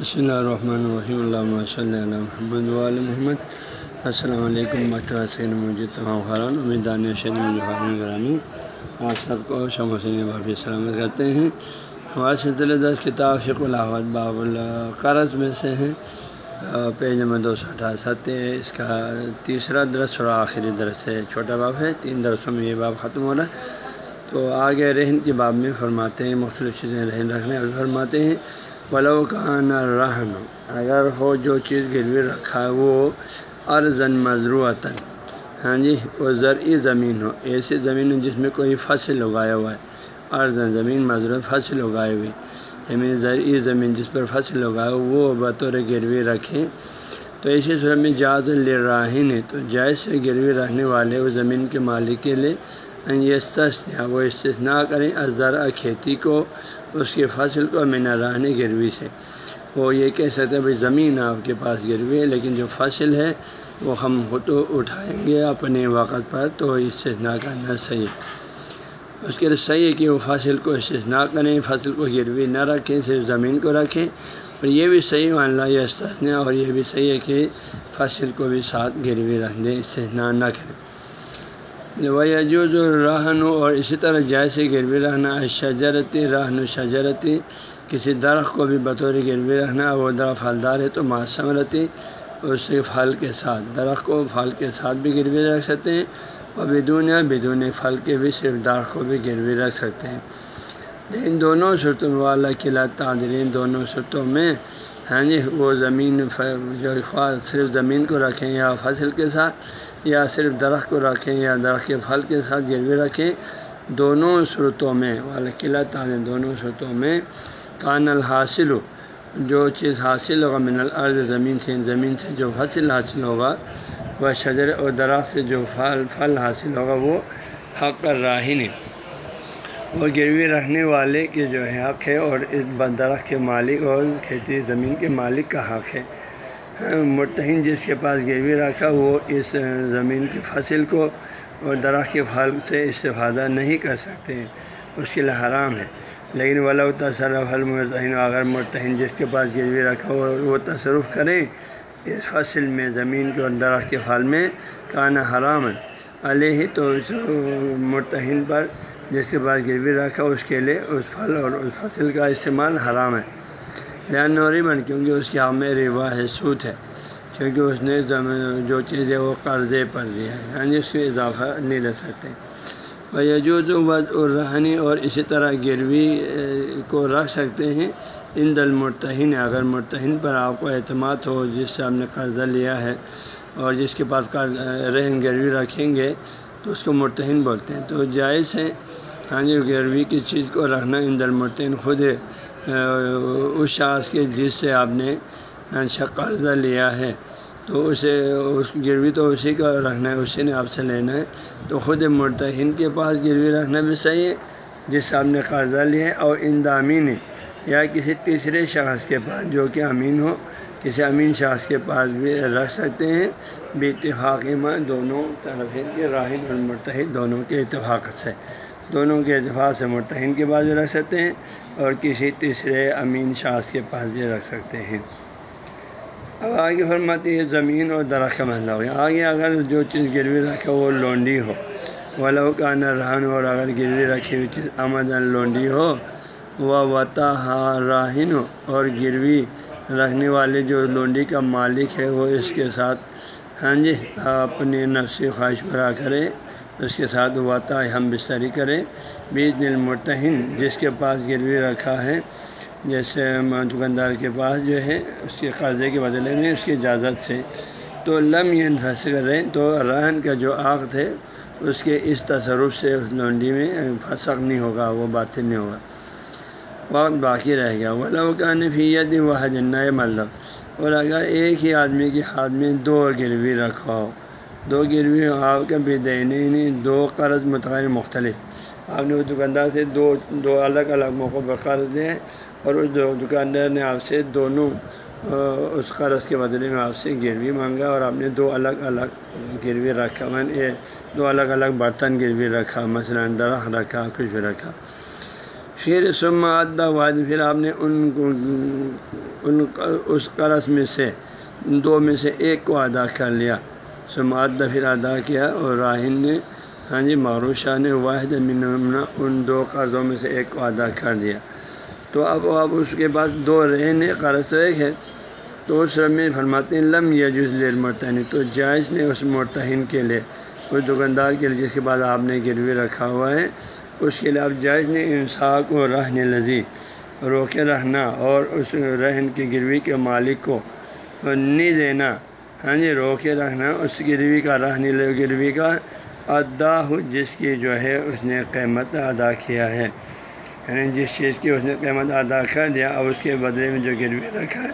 بسم اللہ الرحمن الرحیم اللہ صلی اللہ محمد وعلی محمد السلام علیکم متوسع مجھے تمام خران امیدان شہر گرامی آپ سب کو شم حسین بابی سلامت کرتے ہیں۔ ہمارے سلسلے دس کتاب فق الحمد باب القرض میں سے ہیں۔ پیج نمبر دو سو اٹھاسٹھ اس کا تیسرا درس اور آخری درس ہے۔ چھوٹا باب ہے۔ تین درسوں میں یہ باب ختم ہو رہا ہے۔ تو آگے رہن کے باب میں فرماتے ہیں۔ مختلف چیزیں رہن رکھنے ابھی فرماتے ہیں۔ ولو کا نہ رہن اگر ہو جو چیز گروی رکھا ہے وہ ارزن مضروعتاً ہاں جی وہ زرعی زمین ہو، ایسی زمین ہو جس میں کوئی فصل اگایا ہوا ہے۔ ارزن زمین مضرو فصل اگائے ہوئی۔ یعنی زرعی زمین جس پر فصل اگائے وہ بطور گروی رکھیں۔ تو اسی صورت میں جاز الراہن ہے تو جائز سے گروی رہنے والے اس زمین کے مالک کے لیے یہ وہ استثنا کریں۔ ازرا کھیتی کو اس کی فصل کو میں نہ رہنے گروی سے۔ وہ یہ کہہ سکتے ہیں بھائی زمین آپ کے پاس گروی ہے، لیکن جو فصل ہے وہ ہم خود اٹھائیں گے اپنے وقت پر، تو استثنا کرنا صحیح اس کے لیے صحیح ہے کہ وہ فصل کو استثنا کریں فصل کو گروی نہ رکھیں، صرف زمین کو رکھیں۔ اور یہ بھی صحیح مان لا یہ استثنا اور یہ بھی صحیح ہے کہ فصل کو بھی ساتھ گروی رکھ دیں استثنا نہ کریں۔ وجوز رہن اور اسی طرح جیسے گروی رہنا شجرتی رہن و شجرتی، کسی درخت کو بھی بطور گروی رہنا، وہ درخت پھلدار ہے تو معصم رہتی اس کے پھل کے ساتھ، درخت کو پھل کے ساتھ بھی گروی رکھ سکتے ہیں، اور بدون بدون پھل کے بھی صرف درخت کو بھی گروی رکھ سکتے ہیں۔ لیکن دونوں صورتوں والا قلعہ تعدرین دونوں صورتوں میں ہاں جی وہ زمین، جو خواہ صرف زمین کو رکھیں یا فصل کے ساتھ یا صرف درخت کو رکھیں یا درخت کے پھل کے ساتھ گروی رکھیں، دونوں صورتوں میں والا قلعہ تعدین دونوں صورتوں میں کان الحاصل ہو جو چیز حاصل ہوگا من الارض، زمین سے زمین سے جو فصل حاصل ہوگا، وہ شجر اور درخت سے جو پھل پھل حاصل ہوگا، وہ حق راہین ہے۔ وہ گروی رکھنے والے کے جو ہے حق ہے اور اس درخت کے مالک اور کھیتی زمین کے مالک کا حق ہے۔ مرتہن جس کے پاس گروی رکھا، وہ اس زمین کی فصل کو اور درخت کے پھل سے استفادہ نہیں کر سکتے ہیں اس کے لیے حرام ہے۔ لیکن ولا تصرف المرتہن اگر مرتہن جس کے پاس گروی رکھا ہو، وہ تصرف کریں، اس فصل میں، زمین کے اور درخت کے پھل میں کانا حرام ہے۔ علیہ تو اس مرتہن پر جس کے پاس گروی رکھا اس کے لیے اس پھل اور اس فصل کا استعمال حرام ہے۔ لہن بن کیونکہ اس کے میں روا ہے سوت ہے۔ کیونکہ اس نے جو چیز ہے وہ قرضے پر دیا ہے یعنی اس میں اضافہ نہیں رہ سکتے۔ وہ یجوز وز الرحنی اور اسی طرح گروی کو رکھ سکتے ہیں۔ ان دل مرتہن اگر مرتہن پر آپ کو اعتماد ہو، جس سے آپ نے قرضہ لیا ہے اور جس کے پاس رہن گروی رکھیں گے، تو اس کو مرتہن بولتے ہیں۔ تو جائز ہے ہاں جی گروی کی چیز کو رکھنا ان دل مرتہن خود ہے۔ اس شاخ کے جس سے آپ نے اچھا قرضہ لیا ہے، تو اسے، اس گروی تو اسی کا رکھنا ہے، اسی نے آپ سے لینا ہے۔ تو خود مرتہن کے پاس گروی رکھنا بھی صحیح ہے، جس سے آپ نے قرضہ لیا ہے، اور ان دامین یا کسی تیسرے شخص کے پاس، جو کہ امین ہو، کسی امین شخص کے پاس بھی رکھ سکتے ہیں۔ بے اتفاقی میں دونوں طرفین کے راہن اور مرتحد دونوں کے اتفاق سے۔ دونوں کے اتفاق سے مرتہن کے پاس بھی رکھ سکتے ہیں اور کسی تیسرے امین شاخ کے پاس بھی رکھ سکتے ہیں۔ اب آگے فرماتی ہے زمین اور درخت کا مسئلہ ہو گیا۔ آگے اگر جو چیز گروی رکھے وہ لونڈی ہو۔ ولو کا نہ رہن اور اگر گروی رکھی ہوئی چیز آمد لونڈی ہو، وہ وطا راہن ہو۔ اور گروی رکھنے والے جو لونڈی کا مالک ہے، وہ اس کے ساتھ ہاں جی اپنی نفسی خواہش برا کرے۔ اس کے ساتھ وطا ہم بستری کریں۔ بیچ دل مرتہن جس کے پاس گروی رکھا ہے، جیسے دکاندار کے پاس جو ہے، اس کے قرضے کے بدلے میں اس کی اجازت سے۔ تو لم یہ پھنس کریں، تو رہن کا جو عقد ہے اس کے اس تصرف سے اس لونڈی میں پھنسک نہیں ہوگا، وہ باطل نہیں ہوگا۔ وقت باقی رہ گیا۔ وہ لوکا نفیت وہ حجنۂ مطلب اور اگر ایک ہی آدمی کے ہاتھ میں دو گروی رکھا ہو دو گروی آپ کا بھی دینے نہیں، دو قرض متغیر مختلف۔ آپ نے اس دکاندار سے دو دو الگ الگ موقعوں پر قرض دیں اور اس دکاندار نے آپ سے دونوں اس قرض کے بدلے میں آپ سے گروی مانگا اور آپ نے دو الگ الگ گروی رکھا۔ میں نے دو الگ الگ برتن گروی رکھا، مثلا درخت رکھا، کچھ بھی رکھا۔ پھر سما ادا واد پھر آپ نے ان کو، ان اس قرض میں سے، دو میں سے ایک کو ادا کر لیا۔ سماعت پھر ادا کیا اور راہن نے ہاں جی مغروب شاہ نے واحد منمنا ان دو قرضوں میں سے ایک کو ادا کر دیا۔ تو اب اب اس کے بعد دو رہن قرض ایک ہے۔ تو اس میں فرماتے ہیں، لم یا جز لیر مرتحن تو جائز نے اس مرتحن کے لیے، اس دکاندار کے لیے جس کے بعد آپ نے گروی رکھا ہوا ہے، اس کے لیے آپ جائز نے انصاف کو رہنے لذی روکے رہنا اور اس رہن کی گروی کے مالک کو نہیں دینا۔ ہاں جی روکے رکھنا، اس گروی کا رہنے گروی کا ادا ہو، جس کی جو ہے اس نے قیمت ادا کیا ہے۔ یعنی جس چیز کی اس نے قیمت ادا کر دیا، اب اس کے بدلے میں جو گروی رکھا ہے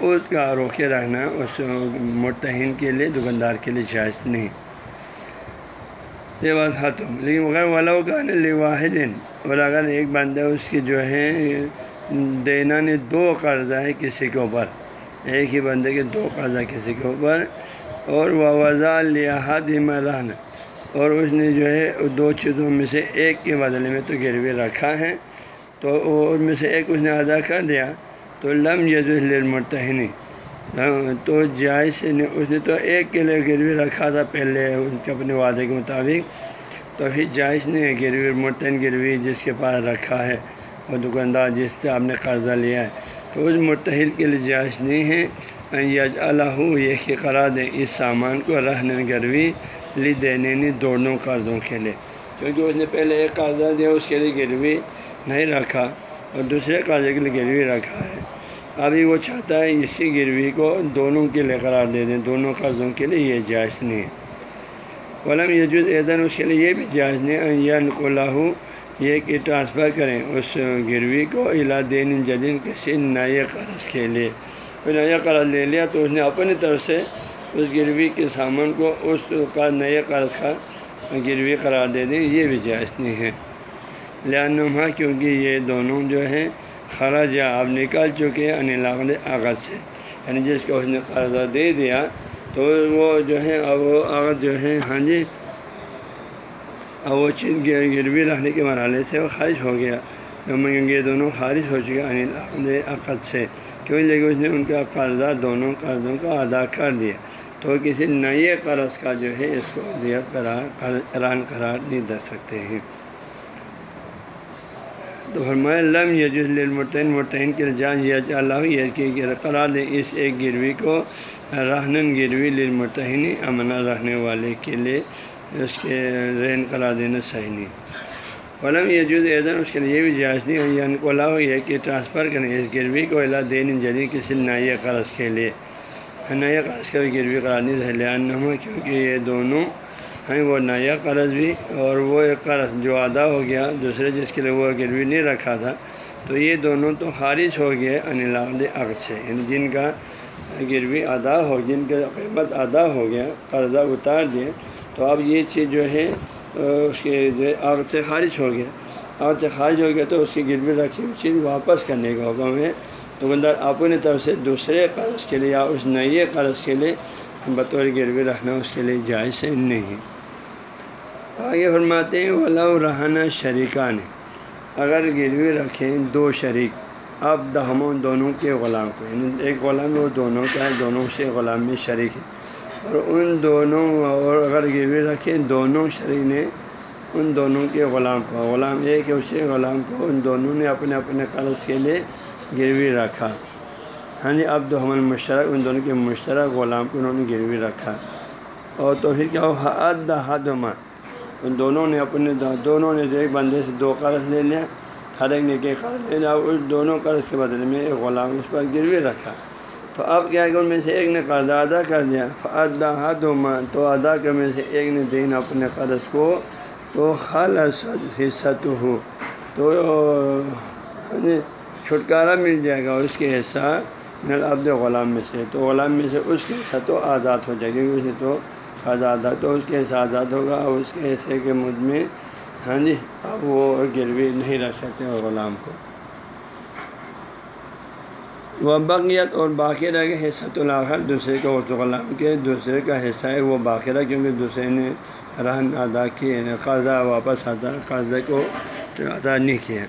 اس کا روکے رہنا اس مرتہن کے لیے، دکاندار کے لیے جائز نہیں۔ یہ بات ختم۔ لیکن اگر ولو کا نا واحد اور اگر ایک بندہ اس کی جو ہے دینا نے دو قرضہ ہے کسی کے اوپر ایک ہی بندے کے دو قرضہ کسی کے اوپر اور وہ وضاء لحاظ مران اور اس نے جو ہے دو چیزوں میں سے ایک کے بدلے میں تو گروی رکھا ہے تو ان میں سے ایک اس نے ادا کر دیا تو لم یز المرتحنی تو جائز سے اس نے تو ایک کے لیے گروی رکھا تھا پہلے ان کے اپنے وعدے کے مطابق تو پھر جائز نے گروی مرتن گروی جس کے پاس رکھا ہے وہ دکاندار جس سے آپ نے قرضہ لیا ہے تو اس مرتحل کے لیے جائز نہیں ہے۔ یج اللہ یہ کہ قرار دیں اس سامان کو رہنے گروی لی دینے نہیں دونوں قرضوں کے لیے۔ کیونکہ اس نے پہلے ایک قرضہ دیا، اس کے لیے گروی نہیں رکھا اور دوسرے قرضے کے لیے گروی رکھا ہے۔ ابھی وہ چاہتا ہے اسی گروی کو دونوں کے لیے قرار دے دیں، دونوں قرضوں کے لیے یہ جائز نہیں ہے۔ غلام یجوز ایدن، اس کے لیے یہ بھی جائز نہیں یا نقلاح یہ کہ ٹرانسفر کریں اس گروی کو الا دین جدین کسی نئے قرض کے لیے۔ کوئی نیا قرض لے لیا تو اس نے اپنی طرف سے اس گروی کے سامان کو اس کا نئے قرض کا گروی قرار دے دیں، یہ بھی جائز نہیں ہے۔ لہنما ہاں، کیونکہ یہ دونوں جو ہیں خراج یا آپ نکال چکے ہیں انلاغ آغاز سے۔ یعنی جس کو اس نے قرضہ دے دیا تو وہ جو ہے اب وہ آغاز جو ہے ہاں جی اب وہ چیز گروی یعنی رہنے کے مرحلے سے وہ خارج ہو گیا. یہ دونوں خارج ہو چکے یعنی انل عقد سے کیوں لیکن اس نے ان کا قرضہ دونوں قرضوں کا ادا کر دیا تو کسی نئے قرض کا جو ہے، اس کو دیا قرار قرار نہیں دے سکتے ہیں. تو فرمایا، لم یج المرتین مرتین کے جان یہ اللہ یہ کہ قرار دیں اس ایک گروی کو رہنن گروی للمرتحین امنا رہنے والے کے لیے اس کے رین قرار دینا صحیح نہیں۔ علم یجوز ایدن، اس کے لیے یہ بھی جائز نہیں ہے۔ یعنی کو اللہ یہ کہ ٹرانسفر کریں، اس گروی کو اللہ دین جدید کسی نئے قرض کے لیے۔ نئے قرض کا بھی گروی قرار نہیں سہلیان ہوا کیونکہ یہ دونوں ہیں، وہ نیا قرض بھی اور وہ ایک قرض جو ادا ہو گیا، دوسرے جس کے لیے وہ گروی نہیں رکھا تھا۔ تو یہ دونوں تو خارج ہو گئے انلاغ عقد سے۔ یعنی جن کا گروی ادا ہو، جن کا قیمت ادا ہو گیا، قرضہ اتار دیں تو اب یہ چیز جو ہے اس کے جو عقد سے خارج ہو گیا۔ عقد سے خارج ہو گیا تو اس کی گروی رکھی ہوئی چیز واپس کرنے کا حکم ہے۔ دکاندار اپنی طرف سے دوسرے قرض کے لیے یا اس نئے قرض کے لیے بطور گروی رکھنا اس کے لیے جائز نہیں۔ آگے فرماتے ہیں ولاؤ رہنا شریکان اگر گروی رکھیں دو شریک، اب دہموں دونوں کے غلام کو۔ یعنی ایک غلام وہ دونوں کا ہے دونوں سے غلام میں شریک ہے۔ اور ان دونوں اور اگر گروی رکھیں دونوں شریک نے ان دونوں کے غلام کو، غلام ایک ہے اسے غلام کو ان دونوں نے اپنے اپنے قرض کے لیے گروی رکھا۔ ہاں جی اب دو حمل مشترک، ان دونوں کے مشترک غلام کو انہوں نے گروی رکھا۔ اور تو پھر کیا ہو حد حد ان دونوں نے اپنے دونوں نے ایک بندے سے دو قرض لے لیا، ہر ایک نے کہ قرض لے لیا اس دونوں قرض کے بدلے میں ایک غلام اس پر گروی رکھا۔ اب کیا کہ ان میں سے ایک نے قرض ادا کر دیا۔ ادا حد تو ادا کرنے سے ایک نے دین اپنے قرض کو تو خال حصہ تو یعنی ہو تو چھٹکارا مل جائے گا اس کے حصہ نل عبد غلام میں سے۔ تو غلام میں سے اس کے حصہ تو آزاد ہو جائے گا، کیونکہ اس نے تو آزاد تو اس کے حصہ آزاد ہوگا اور اس کے حصے کے مجھ میں ہاں جی یعنی اب وہ گروی نہیں رکھ سکتے غلام کو۔ وہ بقیت اور باقی رہ گئے حصہ الآخر دوسرے کا اس غلام کے، دوسرے کا حصہ ہے وہ باقی رہا کیونکہ دوسرے نے رہن ادا کیے یعنی قرضہ واپس آتا قرضے کو ادا نہیں کیا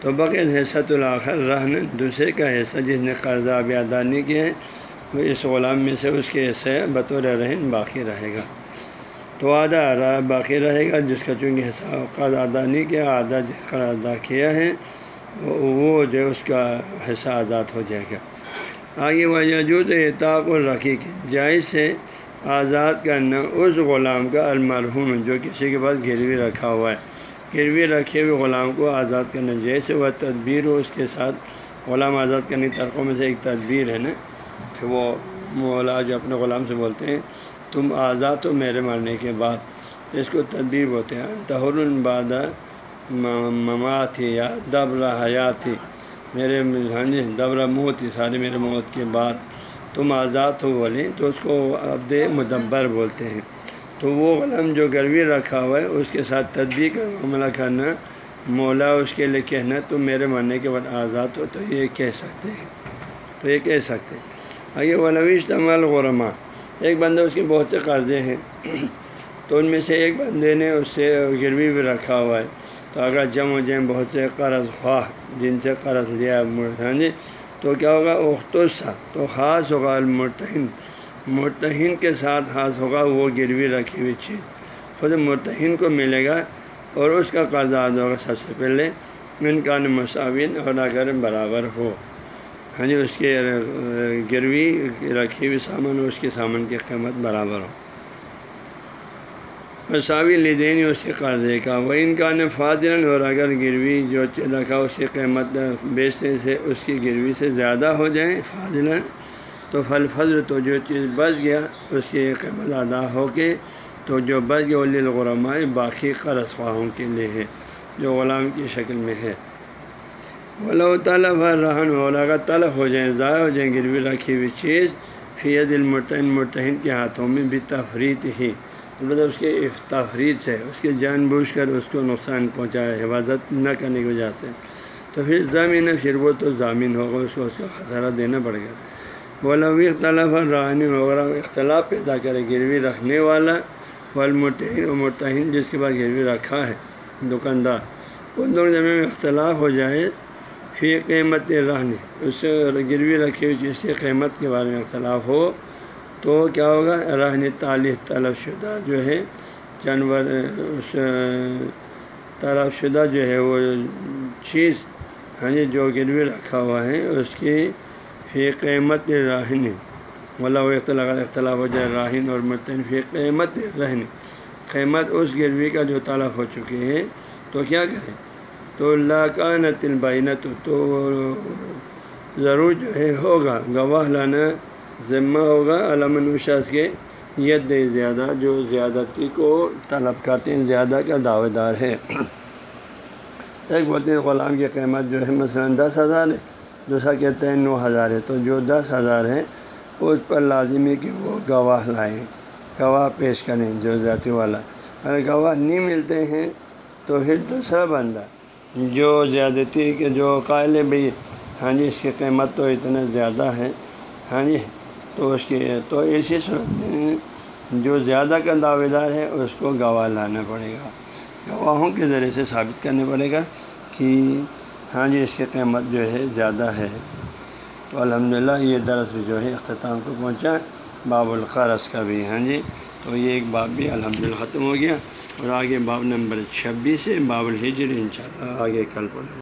تو بقید حصت الآخر رہن دوسرے کا حصہ، جس نے قرضہ ابھی ادا نہیں کیا ہے وہ اس غلام میں سے اس کے حصے بطور رہن باقی رہے گا۔ تو آدھا باقی رہے گا، جس کا چونکہ حصہ قرض ادا نہیں کیا، آدھا جس قرض ادا کیا ہے وہ جو اس کا حصہ آزاد ہو جائے گا۔ آگے وجود اطاق الرقی کے جائز سے آزاد کرنا اس غلام کا المرحوم جو کسی کے پاس گروی رکھا ہوا ہے۔ گروی رکھے ہوئے غلام کو آزاد کرنا جیسے وہ تدبیر ہو اس کے ساتھ۔ غلام آزاد کرنے ترقوں میں سے ایک تدبیر ہے نا، کہ وہ مولا جو اپنے غلام سے بولتے ہیں، تم آزاد ہو میرے مرنے کے بعد۔ اس کو تدبیر بولتے ہیں۔ تہر الباد ممات تھی یا دبر حیات تھی میرے ہاں جی دبر موت تھی سارے میرے موت کے بعد تم آزاد ہو بولیں تو اس کو عبد مدبر بولتے ہیں۔ تو وہ غلام جو گروی رکھا ہوا ہے، اس کے ساتھ تدبیر کا معاملہ کرنا، مولا اس کے لیے کہنا، تم میرے مرنے کے بعد آزاد ہو، تو یہ کہہ سکتے ہیں۔ تو یہ کہہ سکتے ہیں۔ آگے ولویش تمل غرما ایک بندہ اس کے بہت سے قرضے ہیں۔ تو ان میں سے ایک بندے نے اس سے گروی بھی رکھا ہوا ہے۔ تو اگر جم ہو بہت سے قرض خواہ، جن سے قرض لیا ہاں جی تو کیا ہوگا؟ اختوسا تو خاص ہوگا المرتہن۔ مرتہن کے ساتھ خاص ہوگا وہ گروی رکھی ہوئی چیز۔ خود مرتہن کو ملے گا اور اس کا قرض ادا ہوگا سب سے پہلے۔ ان کا مساوین اور اگر برابر ہو۔ ہاں جی اس کے گروی رکھی ہوئی سامان اس کے سامان کی قیمت برابر ہو۔ مساوی لدین اس کے قرضے کا وہ ان کا فاضل اور اگر گروی جو رکھا اس کی قیمت بیچنے سے اس کی گروی سے زیادہ ہو جائیں فاضل تو پھل فضر تو جو چیز بچ گیا، اس کی قیمت ادا ہو کے تو جو بچ گیا ولی الغرمائے باقی قرض خواہوں کے لیے ہے، جو غلام کی شکل میں ہے۔ ولو طلب رہن ولا کا طلب ہو جائیں، ضائع ہو جائیں، گروی رکھی ہوئی چیز فید المرتن مرتہن کے ہاتھوں میں بھی تفریح ہی۔ البتہ اس کے تفریح سے، اس کے جان بوجھ کر اس کو نقصان پہنچائے حفاظت نہ کرنے کی وجہ سے۔ تو پھر زمین پھر وہ تو ضامین ہوگا اس کو اس کا خسارہ دینا پڑے گا وہ اختلاف رانی وغیرہ اختلاف پیدا کرے، گروی رکھنے والا والمرتہین و مرتہین جس کے پاس گروی رکھا ہے، دکاندار۔ ان دونوں زمین میں اختلاف ہو جائے پھر قیمت رہنے اس گروی رکھی ہوئی جس کی قیمت کے بارے میں اختلاف ہو۔ تو کیا ہوگا؟ رہنے تعلیم طلب شدہ جو ہے، جانور اس طلب شدہ جو ہے وہ چیز ہاں جی جو گروی رکھا ہوا ہے، اس کی فی قیمت راہن ولا و اختلاف اختلاف ہو جائے راہن اور مرتن فی قیمت رہنے قیمت اس گروی کا جو طلب ہو چکی ہے تو کیا کریں؟ تو اللہ کا نہ تو ضرور جو ہے ہوگا، گواہ لانا ذمہ ہوگا، علم نوشاس کے ید زیادہ، جو زیادتی کو طلب کرتے ہیں، زیادہ کا دعوے دار ہے ایک بولتے ہیں، غلام کی قیمت جو ہے، مثلاً دس ہزار ہے، دوسرا کہتے ہیں نو ہزار ہے۔ تو جو دس ہزار ہے اس پر لازمی ہے کہ وہ گواہ لائیں، گواہ پیش کریں جو ذاتی والا۔ اگر گواہ نہیں ملتے ہیں، تو پھر دوسرا بندہ، جو زیادتی کہ جو قائل بھائی ہاں جی اس کی قیمت تو اتنا زیادہ ہے ہاں جی تو اس کی تو ایسی صورت میں جو زیادہ کا دعوے دار ہے، اس کو گواہ لانا پڑے گا۔ گواہوں کے ذریعے سے ثابت کرنا پڑے گا کہ ہاں جی اس کی قیمت جو ہے، زیادہ ہے۔ تو الحمدللہ، یہ درس بھی جو ہے، اختتام کو پہنچا۔ باب القرض کا بھی ہاں جی۔ تو یہ ایک باب بھی الحمدللہ ختم ہو گیا۔ اور آگے باب نمبر چھبیس ہے، باب الحجر، انشاءاللہ آگے کل پڑھیں